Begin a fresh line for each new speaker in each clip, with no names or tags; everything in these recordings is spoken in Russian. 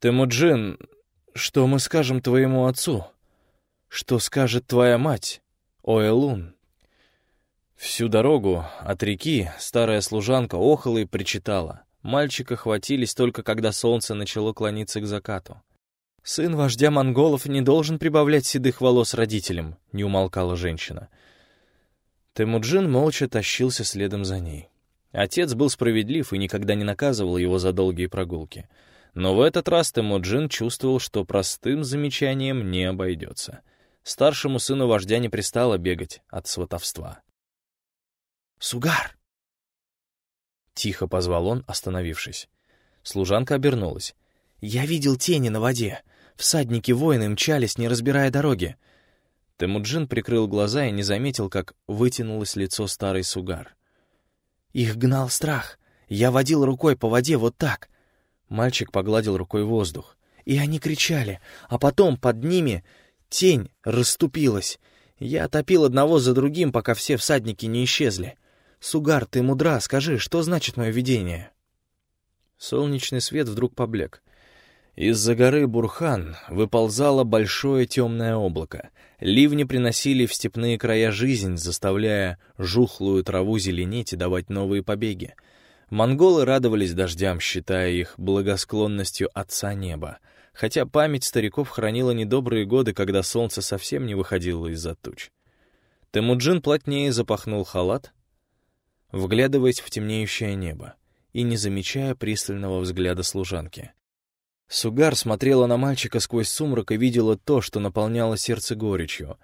«Темуджин, что мы скажем твоему отцу? Что скажет твоя мать, Оэлун?» Всю дорогу от реки старая служанка охала и причитала. Мальчика хватились только когда солнце начало клониться к закату. «Сын вождя монголов не должен прибавлять седых волос родителям», — не умолкала женщина. Темуджин молча тащился следом за ней. Отец был справедлив и никогда не наказывал его за долгие прогулки. Но в этот раз Темуджин чувствовал, что простым замечанием не обойдется. Старшему сыну вождя не пристало бегать от сватовства. «Сугар!» Тихо позвал он, остановившись. Служанка обернулась. «Я видел тени на воде. Всадники-воины мчались, не разбирая дороги. Темуджин прикрыл глаза и не заметил, как вытянулось лицо старой Сугар. «Их гнал страх. Я водил рукой по воде вот так». Мальчик погладил рукой воздух. И они кричали, а потом под ними тень расступилась. Я отопил одного за другим, пока все всадники не исчезли. «Сугар, ты мудра, скажи, что значит мое видение?» Солнечный свет вдруг поблек. Из-за горы Бурхан выползало большое темное облако. Ливни приносили в степные края жизнь, заставляя жухлую траву зеленеть и давать новые побеги. Монголы радовались дождям, считая их благосклонностью Отца Неба, хотя память стариков хранила недобрые годы, когда солнце совсем не выходило из-за туч. Темуджин плотнее запахнул халат, вглядываясь в темнеющее небо и не замечая пристального взгляда служанки. Сугар смотрела на мальчика сквозь сумрак и видела то, что наполняло сердце горечью.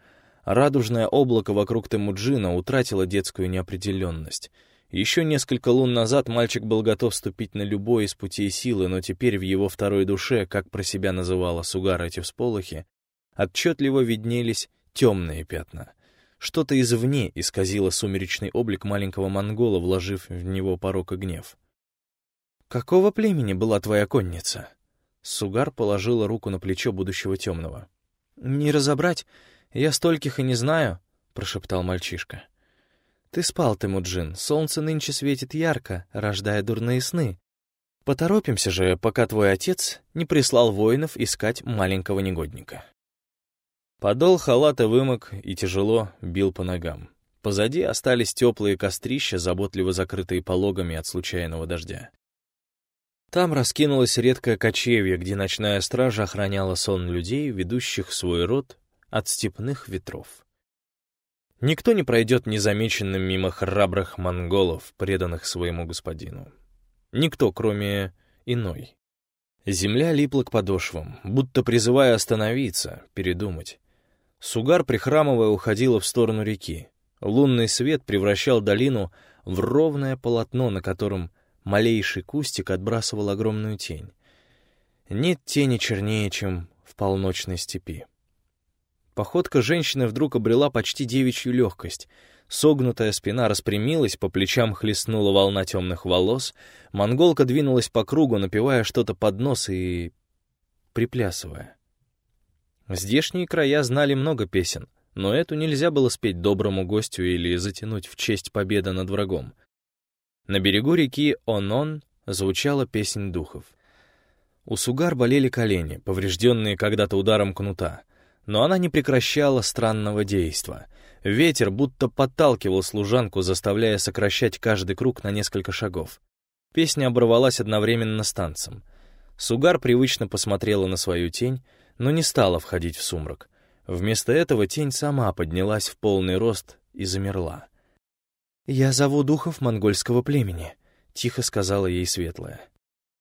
Радужное облако вокруг Темуджина утратило детскую неопределенность. Еще несколько лун назад мальчик был готов вступить на любой из путей силы, но теперь в его второй душе, как про себя называла Сугар эти всполохи, отчетливо виднелись темные пятна. Что-то извне исказило сумеречный облик маленького монгола, вложив в него порок и гнев. «Какого племени была твоя конница?» Сугар положила руку на плечо будущего темного. «Не разобрать, я стольких и не знаю», — прошептал мальчишка. «Ты спал, Темуджин, солнце нынче светит ярко, рождая дурные сны. Поторопимся же, пока твой отец не прислал воинов искать маленького негодника». Подол халата вымок и тяжело бил по ногам. Позади остались теплые кострища, заботливо закрытые пологами от случайного дождя. Там раскинулось редкое кочевье, где ночная стража охраняла сон людей, ведущих свой род от степных ветров. Никто не пройдет незамеченным мимо храбрых монголов, преданных своему господину. Никто, кроме иной. Земля липла к подошвам, будто призывая остановиться, передумать. Сугар, прихрамывая, уходила в сторону реки. Лунный свет превращал долину в ровное полотно, на котором малейший кустик отбрасывал огромную тень. Нет тени чернее, чем в полночной степи. Походка женщины вдруг обрела почти девичью легкость. Согнутая спина распрямилась, по плечам хлестнула волна темных волос, монголка двинулась по кругу, напевая что-то под нос и... приплясывая. Здешние края знали много песен, но эту нельзя было спеть доброму гостю или затянуть в честь победы над врагом. На берегу реки Онон звучала песнь духов. У Сугар болели колени, поврежденные когда-то ударом кнута, но она не прекращала странного действа. Ветер будто подталкивал служанку, заставляя сокращать каждый круг на несколько шагов. Песня оборвалась одновременно с танцем. Сугар привычно посмотрела на свою тень, но не стала входить в сумрак. Вместо этого тень сама поднялась в полный рост и замерла. «Я зову духов монгольского племени», — тихо сказала ей Светлая.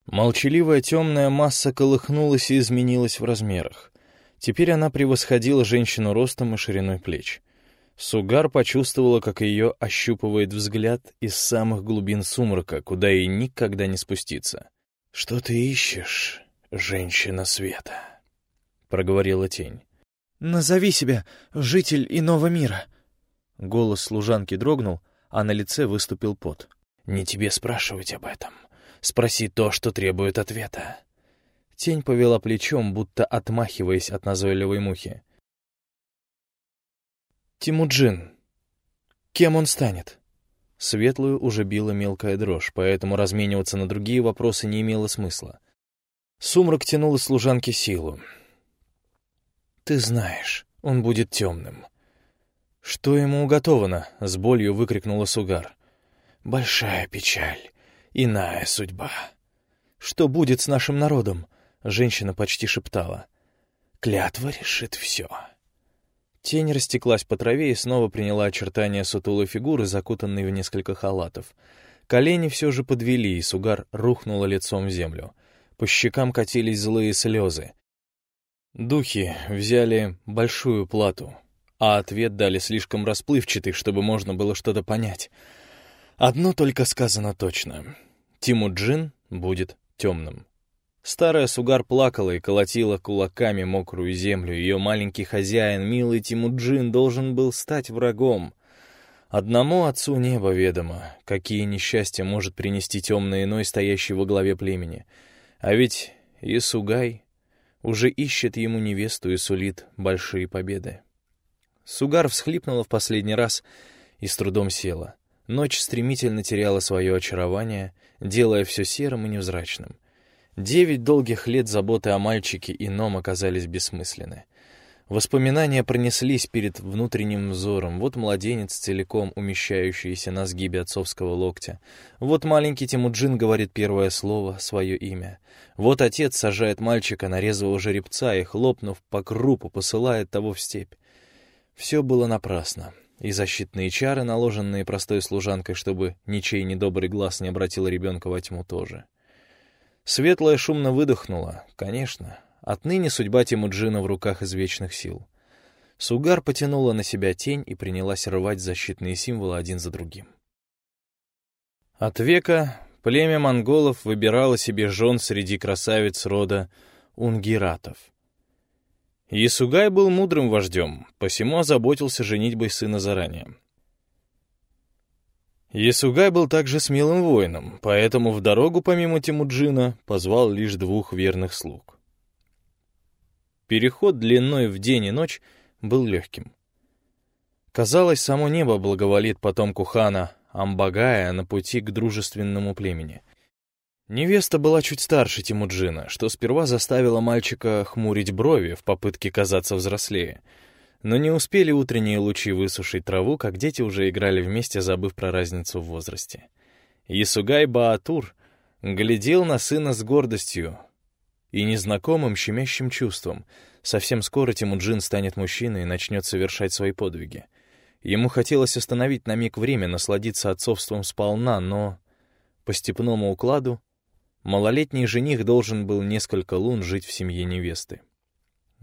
Молчаливая темная масса колыхнулась и изменилась в размерах. Теперь она превосходила женщину ростом и шириной плеч. Сугар почувствовала, как ее ощупывает взгляд из самых глубин сумрака, куда ей никогда не спуститься. «Что ты ищешь, женщина света?» — проговорила тень. «Назови себя житель иного мира». Голос служанки дрогнул, а на лице выступил пот. «Не тебе спрашивать об этом. Спроси то, что требует ответа». Тень повела плечом, будто отмахиваясь от назойливой мухи. «Тимуджин. Кем он станет?» Светлую уже била мелкая дрожь, поэтому размениваться на другие вопросы не имело смысла. Сумрак тянул из служанки силу. «Ты знаешь, он будет темным». «Что ему уготовано?» — с болью выкрикнула Сугар. «Большая печаль, иная судьба». «Что будет с нашим народом?» — женщина почти шептала. «Клятва решит все». Тень растеклась по траве и снова приняла очертания сутулой фигуры, закутанной в несколько халатов. Колени все же подвели, и Сугар рухнула лицом в землю. По щекам катились злые слезы. Духи взяли большую плату, а ответ дали слишком расплывчатый, чтобы можно было что-то понять. Одно только сказано точно. Тимуджин будет темным. Старая Сугар плакала и колотила кулаками мокрую землю. Ее маленький хозяин, милый Тимуджин, должен был стать врагом. Одному отцу небо ведомо, какие несчастья может принести темный иной, стоящий во главе племени. А ведь Исугай уже ищет ему невесту и сулит большие победы. Сугар всхлипнула в последний раз и с трудом села. Ночь стремительно теряла свое очарование, делая все серым и невзрачным. Девять долгих лет заботы о мальчике и Ном оказались бессмысленны. Воспоминания пронеслись перед внутренним взором. Вот младенец, целиком умещающийся на сгибе отцовского локтя. Вот маленький Тимуджин говорит первое слово, свое имя. Вот отец сажает мальчика на резвого жеребца и, хлопнув по крупу, посылает того в степь. Все было напрасно. И защитные чары, наложенные простой служанкой, чтобы ничей недобрый глаз не обратил ребенка во тьму тоже. Светлая шумно выдохнула. Конечно, отныне судьба Тимуджина в руках извечных сил. Сугар потянула на себя тень и принялась рвать защитные символы один за другим. От века племя монголов выбирало себе жен среди красавиц рода унгиратов. Ясугай был мудрым вождем, посему озаботился женитьбой сына заранее. Ясугай был также смелым воином, поэтому в дорогу помимо Тимуджина позвал лишь двух верных слуг. Переход длиной в день и ночь был легким. Казалось, само небо благоволит потомку хана Амбагая на пути к дружественному племени. Невеста была чуть старше Тимуджина, что сперва заставило мальчика хмурить брови в попытке казаться взрослее — но не успели утренние лучи высушить траву, как дети уже играли вместе, забыв про разницу в возрасте. Исугай Баатур глядел на сына с гордостью и незнакомым щемящим чувством. Совсем скоро Тимуджин станет мужчиной и начнет совершать свои подвиги. Ему хотелось остановить на миг время, насладиться отцовством сполна, но по степному укладу малолетний жених должен был несколько лун жить в семье невесты.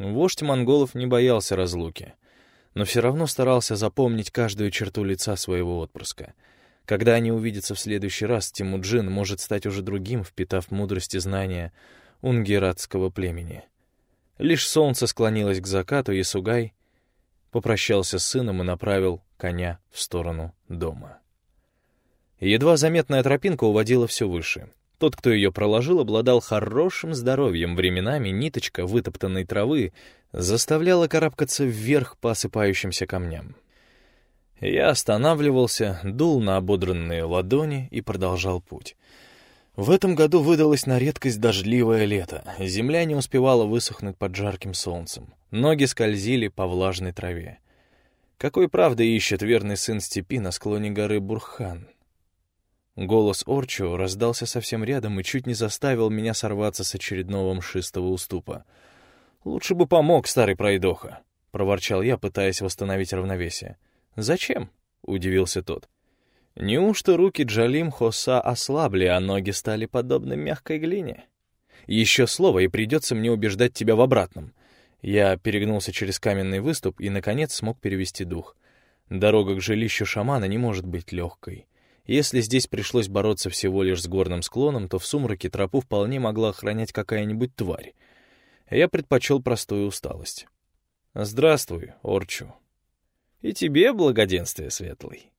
Вождь монголов не боялся разлуки, но все равно старался запомнить каждую черту лица своего отпрыска. Когда они увидятся в следующий раз, Тимуджин может стать уже другим, впитав мудрость и знания унгератского племени. Лишь солнце склонилось к закату, и Сугай попрощался с сыном и направил коня в сторону дома. Едва заметная тропинка уводила все выше — тот, кто ее проложил, обладал хорошим здоровьем. Временами ниточка вытоптанной травы заставляла карабкаться вверх по осыпающимся камням. Я останавливался, дул на ободранные ладони и продолжал путь. В этом году выдалось на редкость дождливое лето. Земля не успевала высохнуть под жарким солнцем. Ноги скользили по влажной траве. Какой правды ищет верный сын степи на склоне горы Бурхан? Голос Орчу раздался совсем рядом и чуть не заставил меня сорваться с очередного мшистого уступа. «Лучше бы помог, старый пройдоха», — проворчал я, пытаясь восстановить равновесие. «Зачем?» — удивился тот. «Неужто руки Джалим Хоса ослабли, а ноги стали подобны мягкой глине? Еще слово, и придется мне убеждать тебя в обратном». Я перегнулся через каменный выступ и, наконец, смог перевести дух. Дорога к жилищу шамана не может быть легкой. Если здесь пришлось бороться всего лишь с горным склоном, то в сумраке тропу вполне могла охранять какая-нибудь тварь. Я предпочел простую усталость. «Здравствуй, Орчу». «И тебе благоденствие, Светлый».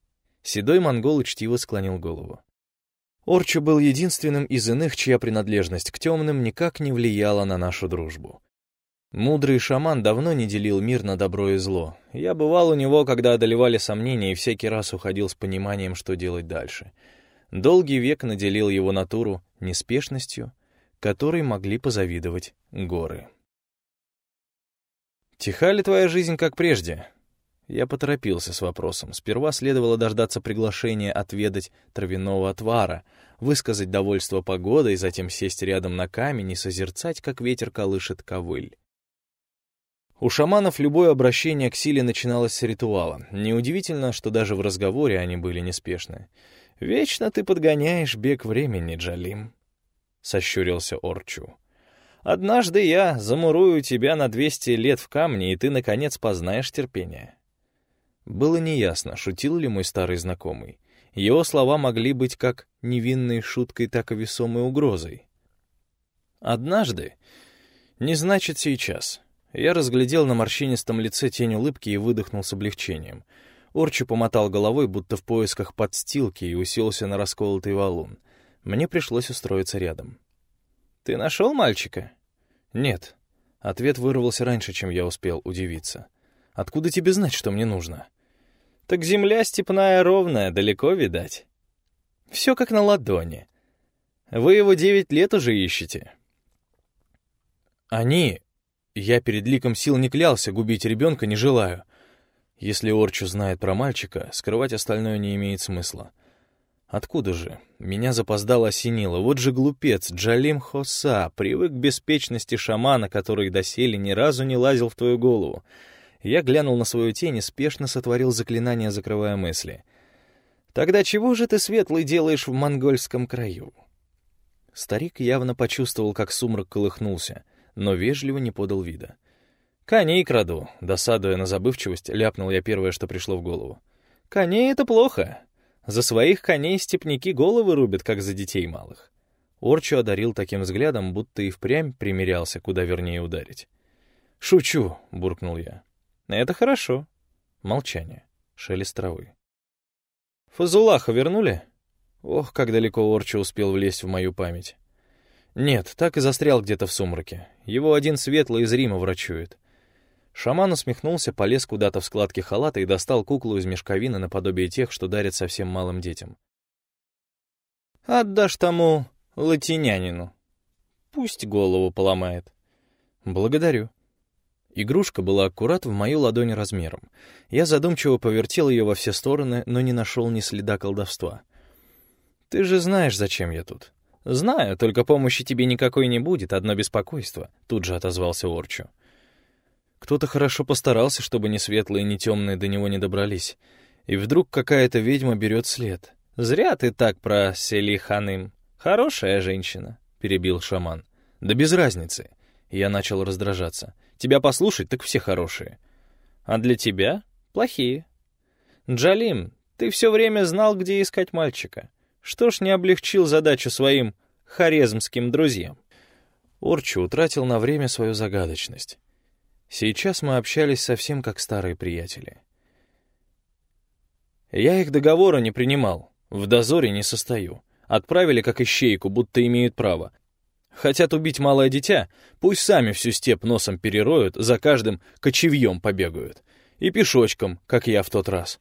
Седой монгол учтиво склонил голову. Орчу был единственным из иных, чья принадлежность к темным никак не влияла на нашу дружбу. Мудрый шаман давно не делил мир на добро и зло. Я бывал у него, когда одолевали сомнения, и всякий раз уходил с пониманием, что делать дальше. Долгий век наделил его натуру неспешностью, которой могли позавидовать горы. «Тиха ли твоя жизнь, как прежде?» Я поторопился с вопросом. Сперва следовало дождаться приглашения отведать травяного отвара, высказать довольство погодой, затем сесть рядом на камень и созерцать, как ветер колышет ковыль. У шаманов любое обращение к силе начиналось с ритуала. Неудивительно, что даже в разговоре они были неспешны. «Вечно ты подгоняешь бег времени, Джалим», — сощурился Орчу. Однажды я замурую тебя на 200 лет в камне, и ты, наконец, познаешь терпение». Было неясно, шутил ли мой старый знакомый. Его слова могли быть как невинной шуткой, так и весомой угрозой. «Однажды» не значит «сейчас». Я разглядел на морщинистом лице тень улыбки и выдохнул с облегчением. Орчу помотал головой, будто в поисках подстилки, и уселся на расколотый валун. Мне пришлось устроиться рядом. «Ты нашел мальчика?» «Нет». Ответ вырвался раньше, чем я успел удивиться. «Откуда тебе знать, что мне нужно?» «Так земля степная ровная, далеко видать». «Все как на ладони. Вы его девять лет уже ищете». «Они...» Я перед ликом сил не клялся, губить ребенка не желаю. Если Орчу знает про мальчика, скрывать остальное не имеет смысла. Откуда же? Меня запоздало осенило. Вот же глупец, Джалим Хоса, привык к беспечности шамана, который доселе ни разу не лазил в твою голову. Я глянул на свою тень и спешно сотворил заклинание, закрывая мысли. «Тогда чего же ты, Светлый, делаешь в монгольском краю?» Старик явно почувствовал, как сумрак колыхнулся, но вежливо не подал вида. «Коней краду», — досадуя на забывчивость, ляпнул я первое, что пришло в голову. «Коней — это плохо. За своих коней степняки головы рубят, как за детей малых. Орчу одарил таким взглядом, будто и впрямь примерялся, куда вернее ударить. «Шучу», — буркнул я. «Это хорошо». Молчание. Шелест травы. «Фазулаха вернули?» Ох, как далеко Орчу успел влезть в мою память. Нет, так и застрял где-то в сумраке. Его один светлый из Рима врачует. Шаман усмехнулся, полез куда-то в складки халата и достал куклу из мешковины наподобие тех, что дарят совсем малым детям. «Отдашь тому латинянину. Пусть голову поломает». «Благодарю». Игрушка была аккурат в мою ладонь размером. Я задумчиво повертел ее во все стороны, но не нашел ни следа колдовства. «Ты же знаешь, зачем я тут». «Знаю, только помощи тебе никакой не будет, одно беспокойство», — тут же отозвался Орчу. Кто-то хорошо постарался, чтобы ни светлые, ни темные до него не добрались. И вдруг какая-то ведьма берет след. «Зря ты так про Сели Ханым. Хорошая женщина», — перебил шаман. «Да без разницы». Я начал раздражаться. «Тебя послушать, так все хорошие. А для тебя — плохие. Джалим, ты все время знал, где искать мальчика. Что ж не облегчил задачу своим харезмским друзьям?» Орчу утратил на время свою загадочность. Сейчас мы общались совсем как старые приятели. Я их договора не принимал, в дозоре не состою. Отправили как ищейку, будто имеют право. Хотят убить малое дитя, пусть сами всю степ носом перероют, за каждым кочевьем побегают. И пешочком, как я в тот раз.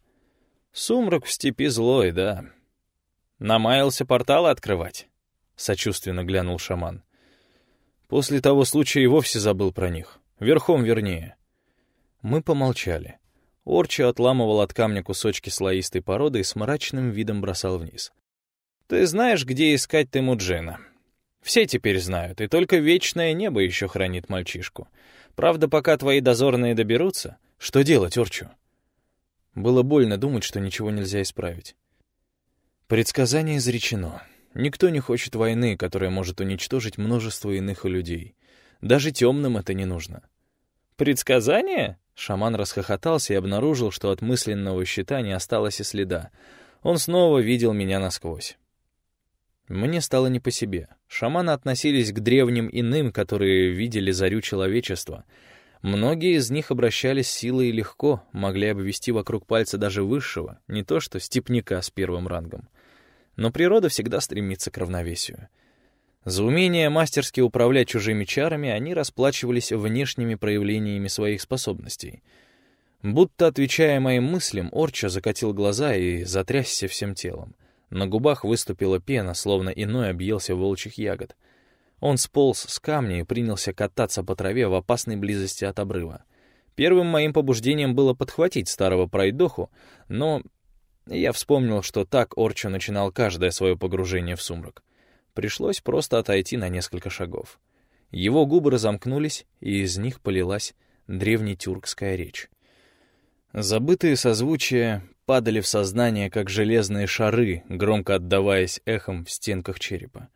Сумрак в степи злой, да. Намаялся порталы открывать, — сочувственно глянул шаман. После того случая и вовсе забыл про них. Верхом вернее. Мы помолчали. Орчи отламывал от камня кусочки слоистой породы и с мрачным видом бросал вниз. «Ты знаешь, где искать Темуджина?» «Все теперь знают, и только вечное небо еще хранит мальчишку. Правда, пока твои дозорные доберутся, что делать, Орчу?» Было больно думать, что ничего нельзя исправить. Предсказание изречено. Никто не хочет войны, которая может уничтожить множество иных людей. Даже темным это не нужно. «Предсказание?» Шаман расхохотался и обнаружил, что от мысленного щита не осталось и следа. Он снова видел меня насквозь. Мне стало не по себе. Шаманы относились к древним иным, которые видели зарю человечества. Многие из них обращались силой легко, могли обвести вокруг пальца даже высшего, не то что степняка с первым рангом. Но природа всегда стремится к равновесию — за умение мастерски управлять чужими чарами они расплачивались внешними проявлениями своих способностей. Будто отвечая моим мыслям, Орча закатил глаза и затрясся всем телом. На губах выступила пена, словно иной объелся волчьих ягод. Он сполз с камня и принялся кататься по траве в опасной близости от обрыва. Первым моим побуждением было подхватить старого пройдоху, но я вспомнил, что так Орчо начинал каждое свое погружение в сумрак. Пришлось просто отойти на несколько шагов. Его губы разомкнулись, и из них полилась древнетюркская речь. Забытые созвучия падали в сознание, как железные шары, громко отдаваясь эхом в стенках черепа.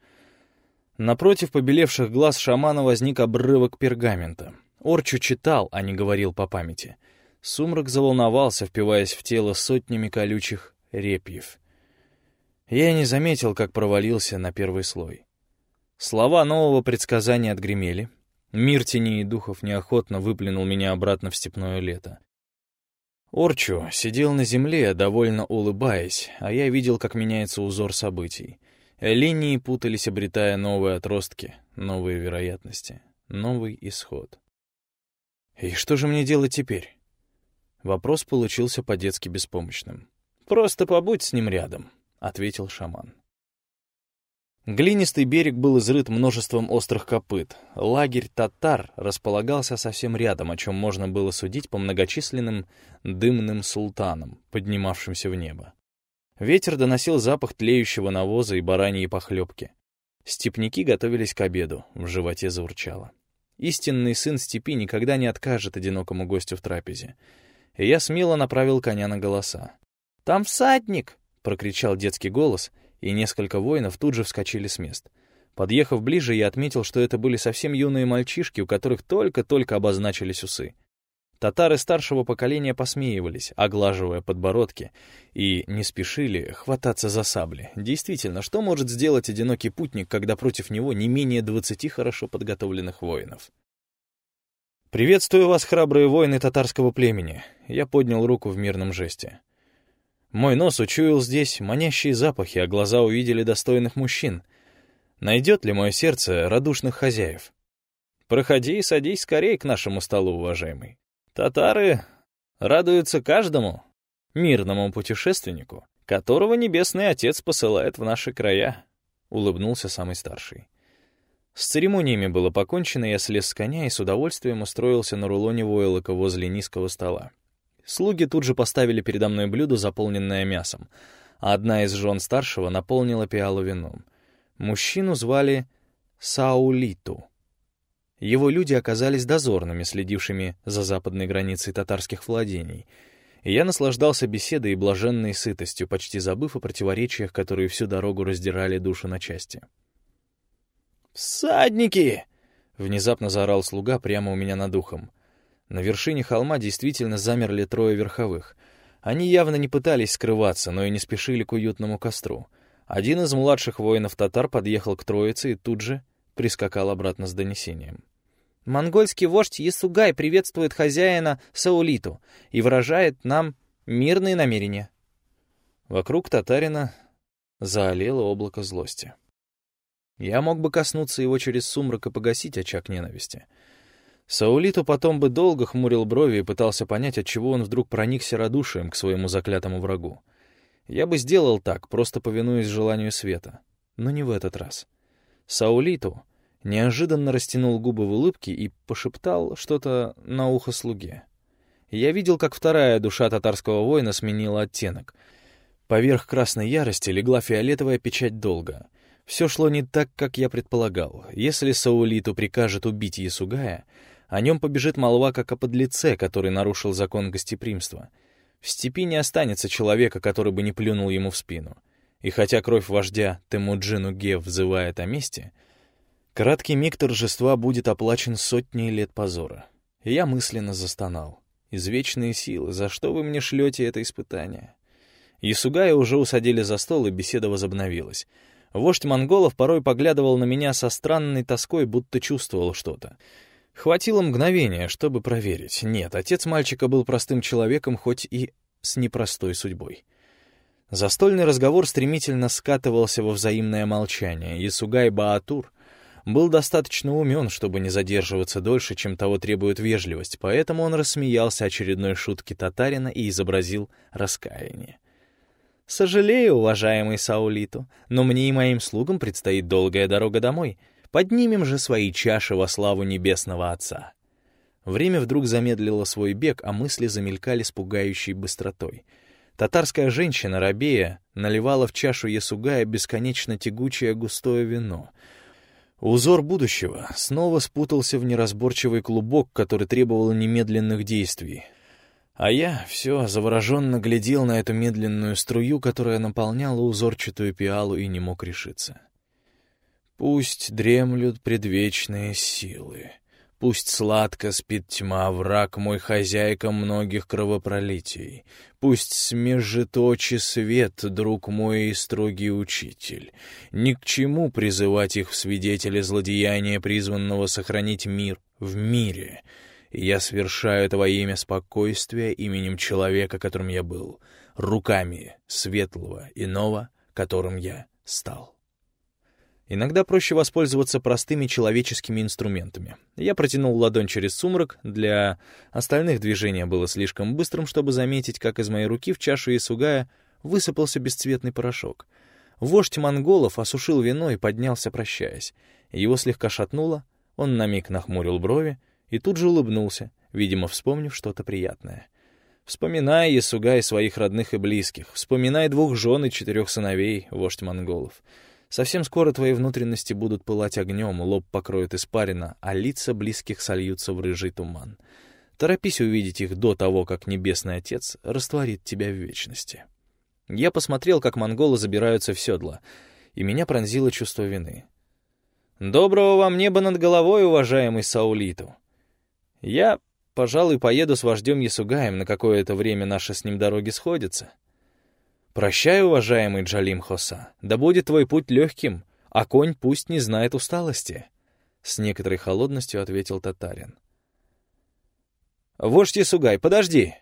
Напротив побелевших глаз шамана возник обрывок пергамента. Орчу читал, а не говорил по памяти. Сумрак заволновался, впиваясь в тело сотнями колючих репьев. Я не заметил, как провалился на первый слой. Слова нового предсказания отгремели. Мир теней и духов неохотно выплюнул меня обратно в степное лето. Орчу сидел на земле, довольно улыбаясь, а я видел, как меняется узор событий. Линии путались, обретая новые отростки, новые вероятности, новый исход. И что же мне делать теперь? Вопрос получился по-детски беспомощным. «Просто побудь с ним рядом», — ответил шаман. Глинистый берег был изрыт множеством острых копыт. Лагерь татар располагался совсем рядом, о чем можно было судить по многочисленным дымным султанам, поднимавшимся в небо. Ветер доносил запах тлеющего навоза и бараньей похлебки. Степняки готовились к обеду, в животе заурчало. Истинный сын степи никогда не откажет одинокому гостю в трапезе и я смело направил коня на голоса. «Там всадник!» — прокричал детский голос, и несколько воинов тут же вскочили с мест. Подъехав ближе, я отметил, что это были совсем юные мальчишки, у которых только-только обозначились усы. Татары старшего поколения посмеивались, оглаживая подбородки, и не спешили хвататься за сабли. Действительно, что может сделать одинокий путник, когда против него не менее двадцати хорошо подготовленных воинов? «Приветствую вас, храбрые воины татарского племени!» Я поднял руку в мирном жесте. Мой нос учуял здесь манящие запахи, а глаза увидели достойных мужчин. Найдет ли мое сердце радушных хозяев? Проходи и садись скорее к нашему столу, уважаемый. Татары радуются каждому мирному путешественнику, которого Небесный Отец посылает в наши края, — улыбнулся самый старший. С церемониями было покончено, я слез с коня и с удовольствием устроился на рулоне войлока возле низкого стола. Слуги тут же поставили передо мной блюдо, заполненное мясом, а одна из жен старшего наполнила пиалу вином. Мужчину звали Саулиту. Его люди оказались дозорными, следившими за западной границей татарских владений, и я наслаждался беседой и блаженной сытостью, почти забыв о противоречиях, которые всю дорогу раздирали душу на части. «Всадники!» — внезапно заорал слуга прямо у меня над ухом. На вершине холма действительно замерли трое верховых. Они явно не пытались скрываться, но и не спешили к уютному костру. Один из младших воинов-татар подъехал к троице и тут же прискакал обратно с донесением. «Монгольский вождь Ясугай приветствует хозяина Саулиту и выражает нам мирные намерения». Вокруг татарина заолело облако злости. Я мог бы коснуться его через сумрак и погасить очаг ненависти. Саулиту потом бы долго хмурил брови и пытался понять, отчего он вдруг проникся радушием к своему заклятому врагу. Я бы сделал так, просто повинуясь желанию света. Но не в этот раз. Саулиту неожиданно растянул губы в улыбке и пошептал что-то на ухо слуге. Я видел, как вторая душа татарского воина сменила оттенок. Поверх красной ярости легла фиолетовая печать долга. Все шло не так, как я предполагал. Если Саулиту прикажет убить Ясугая, о нем побежит молва как о подлеце, который нарушил закон гостеприимства. В степи не останется человека, который бы не плюнул ему в спину. И хотя кровь вождя Темуджину Гев взывает о мести, краткий миг торжества будет оплачен сотней лет позора. Я мысленно застонал. Извечные силы, за что вы мне шлете это испытание? Ясугая уже усадили за стол, и беседа возобновилась — Вождь монголов порой поглядывал на меня со странной тоской, будто чувствовал что-то. Хватило мгновения, чтобы проверить. Нет, отец мальчика был простым человеком, хоть и с непростой судьбой. Застольный разговор стремительно скатывался во взаимное молчание, и Сугай Баатур был достаточно умен, чтобы не задерживаться дольше, чем того требует вежливость, поэтому он рассмеялся очередной шутке татарина и изобразил раскаяние. «Сожалею, уважаемый Саулиту, но мне и моим слугам предстоит долгая дорога домой. Поднимем же свои чаши во славу Небесного Отца. Время вдруг замедлило свой бег, а мысли замелькали с пугающей быстротой. Татарская женщина, рабея, наливала в чашу ясугая бесконечно тягучее густое вино. Узор будущего снова спутался в неразборчивый клубок, который требовал немедленных действий. А я все завороженно глядел на эту медленную струю, которая наполняла узорчатую пиалу и не мог решиться. Пусть дремлют предвечные силы. Пусть сладко спит тьма, враг мой хозяйка многих кровопролитий. Пусть смежит очи свет, друг мой и строгий учитель. Ни к чему призывать их в свидетели злодеяния, призванного сохранить мир в мире — я свершаю это во имя спокойствия именем человека, которым я был, руками светлого иного, которым я стал. Иногда проще воспользоваться простыми человеческими инструментами. Я протянул ладонь через сумрак, для остальных движение было слишком быстрым, чтобы заметить, как из моей руки в чашу Исугая высыпался бесцветный порошок. Вождь монголов осушил вино и поднялся, прощаясь. Его слегка шатнуло, он на миг нахмурил брови, и тут же улыбнулся, видимо, вспомнив что-то приятное. Вспоминай, Ясугай, своих родных и близких. Вспоминай двух жен и четырех сыновей, вождь монголов. Совсем скоро твои внутренности будут пылать огнем, лоб покроет испарина, а лица близких сольются в рыжий туман. Торопись увидеть их до того, как Небесный Отец растворит тебя в вечности. Я посмотрел, как монголы забираются в седло, и меня пронзило чувство вины. «Доброго вам неба над головой, уважаемый Саулиту!» Я, пожалуй, поеду с вождем Ясугаем, на какое-то время наши с ним дороги сходятся. Прощай, уважаемый Джалим Хоса, да будет твой путь легким, а конь пусть не знает усталости. С некоторой холодностью ответил татарин. «Вождь Ясугай, подожди!»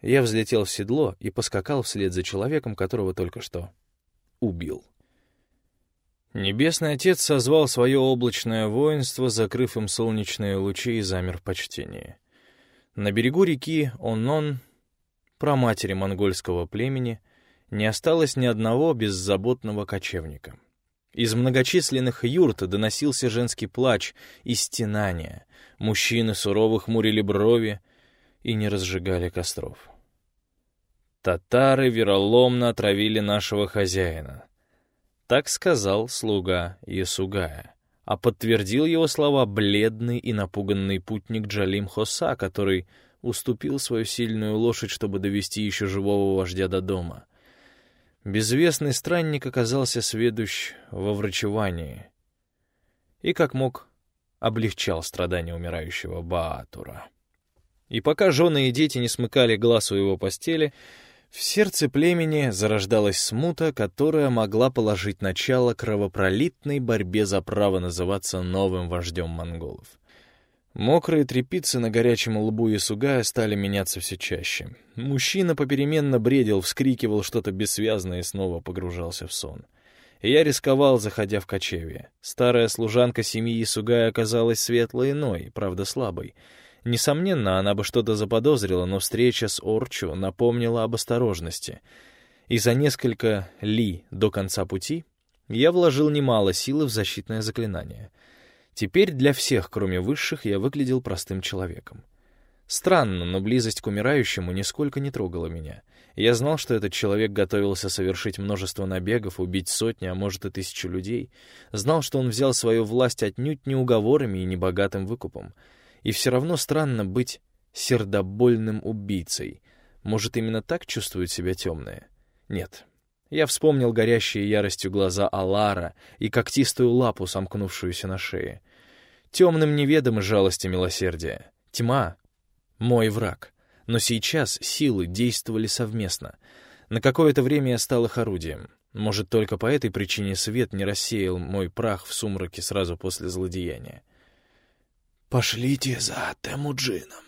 Я взлетел в седло и поскакал вслед за человеком, которого только что убил. Небесный Отец созвал свое облачное воинство, закрыв им солнечные лучи и замер в почтении. На берегу реки Оннон, праматери монгольского племени, не осталось ни одного беззаботного кочевника. Из многочисленных юрт доносился женский плач и стенания. Мужчины сурово хмурили брови и не разжигали костров. Татары вероломно отравили нашего хозяина. Так сказал слуга Ясугая, а подтвердил его слова бледный и напуганный путник Джалим Хоса, который уступил свою сильную лошадь, чтобы довести еще живого вождя до дома. Безвестный странник оказался сведущ во врачевании и, как мог, облегчал страдания умирающего Баатура. И пока жены и дети не смыкали глаз у его постели, в сердце племени зарождалась смута, которая могла положить начало кровопролитной борьбе за право называться новым вождем монголов. Мокрые трепицы на горячем лбу Исугая стали меняться все чаще. Мужчина попеременно бредил, вскрикивал что-то бессвязное и снова погружался в сон. Я рисковал, заходя в кочевье. Старая служанка семьи Исугая оказалась светлой иной, правда слабой — Несомненно, она бы что-то заподозрила, но встреча с Орчу напомнила об осторожности. И за несколько ли до конца пути я вложил немало силы в защитное заклинание. Теперь для всех, кроме высших, я выглядел простым человеком. Странно, но близость к умирающему нисколько не трогала меня. Я знал, что этот человек готовился совершить множество набегов, убить сотни, а может и тысячу людей. Знал, что он взял свою власть отнюдь не уговорами и не богатым выкупом. И все равно странно быть сердобольным убийцей. Может, именно так чувствуют себя темные? Нет. Я вспомнил горящие яростью глаза Алара и когтистую лапу, сомкнувшуюся на шее. Темным неведомы жалости милосердия. Тьма — мой враг. Но сейчас силы действовали совместно. На какое-то время я стал их орудием. Может, только по этой причине свет не рассеял мой прах в сумраке сразу после злодеяния. «Пошлите за Темуджином!»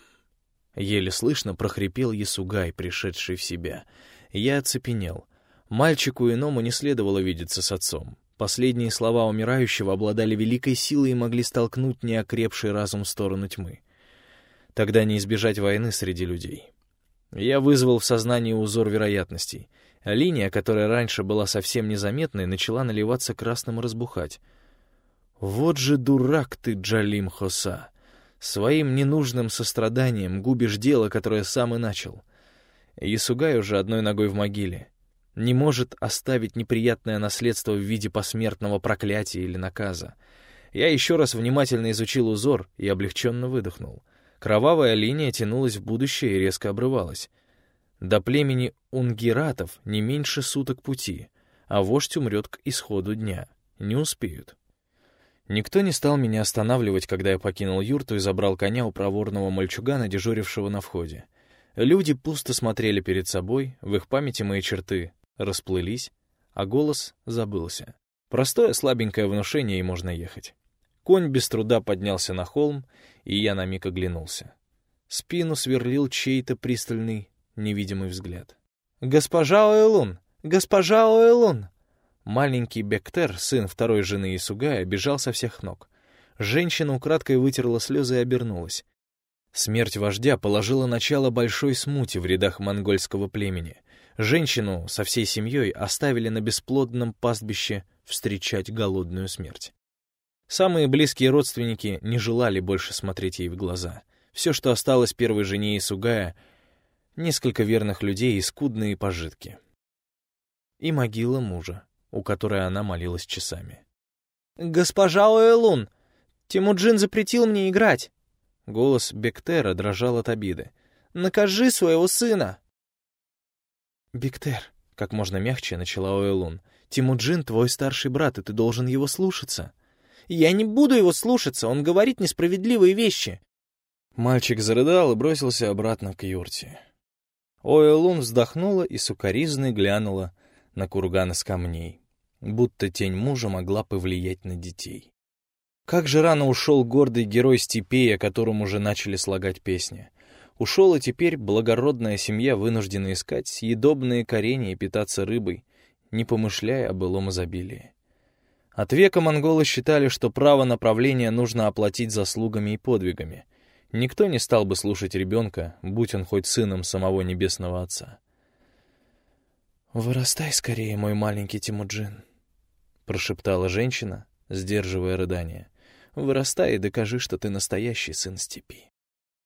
Еле слышно прохрипел Ясугай, пришедший в себя. Я оцепенел. Мальчику иному не следовало видеться с отцом. Последние слова умирающего обладали великой силой и могли столкнуть неокрепший разум в сторону тьмы. Тогда не избежать войны среди людей. Я вызвал в сознании узор вероятностей. Линия, которая раньше была совсем незаметной, начала наливаться красным и разбухать. Вот же дурак ты, Джалим Хоса. Своим ненужным состраданием губишь дело, которое сам и начал. Ясугай уже одной ногой в могиле. Не может оставить неприятное наследство в виде посмертного проклятия или наказа. Я еще раз внимательно изучил узор и облегченно выдохнул. Кровавая линия тянулась в будущее и резко обрывалась. До племени унгиратов не меньше суток пути, а вождь умрет к исходу дня. Не успеют. Никто не стал меня останавливать, когда я покинул юрту и забрал коня у проворного мальчугана, дежурившего на входе. Люди пусто смотрели перед собой, в их памяти мои черты расплылись, а голос забылся. Простое слабенькое внушение, и можно ехать. Конь без труда поднялся на холм, и я на миг оглянулся. Спину сверлил чей-то пристальный, невидимый взгляд. «Госпожа Оэлун! Госпожа Оэлун!» Маленький Бектер, сын второй жены Исугая, бежал со всех ног. Женщина украдкой вытерла слезы и обернулась. Смерть вождя положила начало большой смуте в рядах монгольского племени. Женщину со всей семьей оставили на бесплодном пастбище встречать голодную смерть. Самые близкие родственники не желали больше смотреть ей в глаза. Все, что осталось первой жене Исугая — несколько верных людей и скудные пожитки. И могила мужа у которой она молилась часами. «Госпожа Уэлун, Тимуджин запретил мне играть!» Голос Бектера дрожал от обиды. «Накажи своего сына!» «Бектер», — как можно мягче начала Уэлун, «Тимуджин твой старший брат, и ты должен его слушаться». «Я не буду его слушаться, он говорит несправедливые вещи». Мальчик зарыдал и бросился обратно к юрте. Оэлун вздохнула и сукоризной глянула на курган из камней, будто тень мужа могла повлиять на детей. Как же рано ушел гордый герой степей, о котором уже начали слагать песни. Ушел, и теперь благородная семья вынуждена искать съедобные коренья и питаться рыбой, не помышляя о былом изобилии. От века монголы считали, что право на правление нужно оплатить заслугами и подвигами. Никто не стал бы слушать ребенка, будь он хоть сыном самого Небесного Отца. «Вырастай скорее, мой маленький Тимуджин», — прошептала женщина, сдерживая рыдание. «Вырастай и докажи, что ты настоящий сын степи».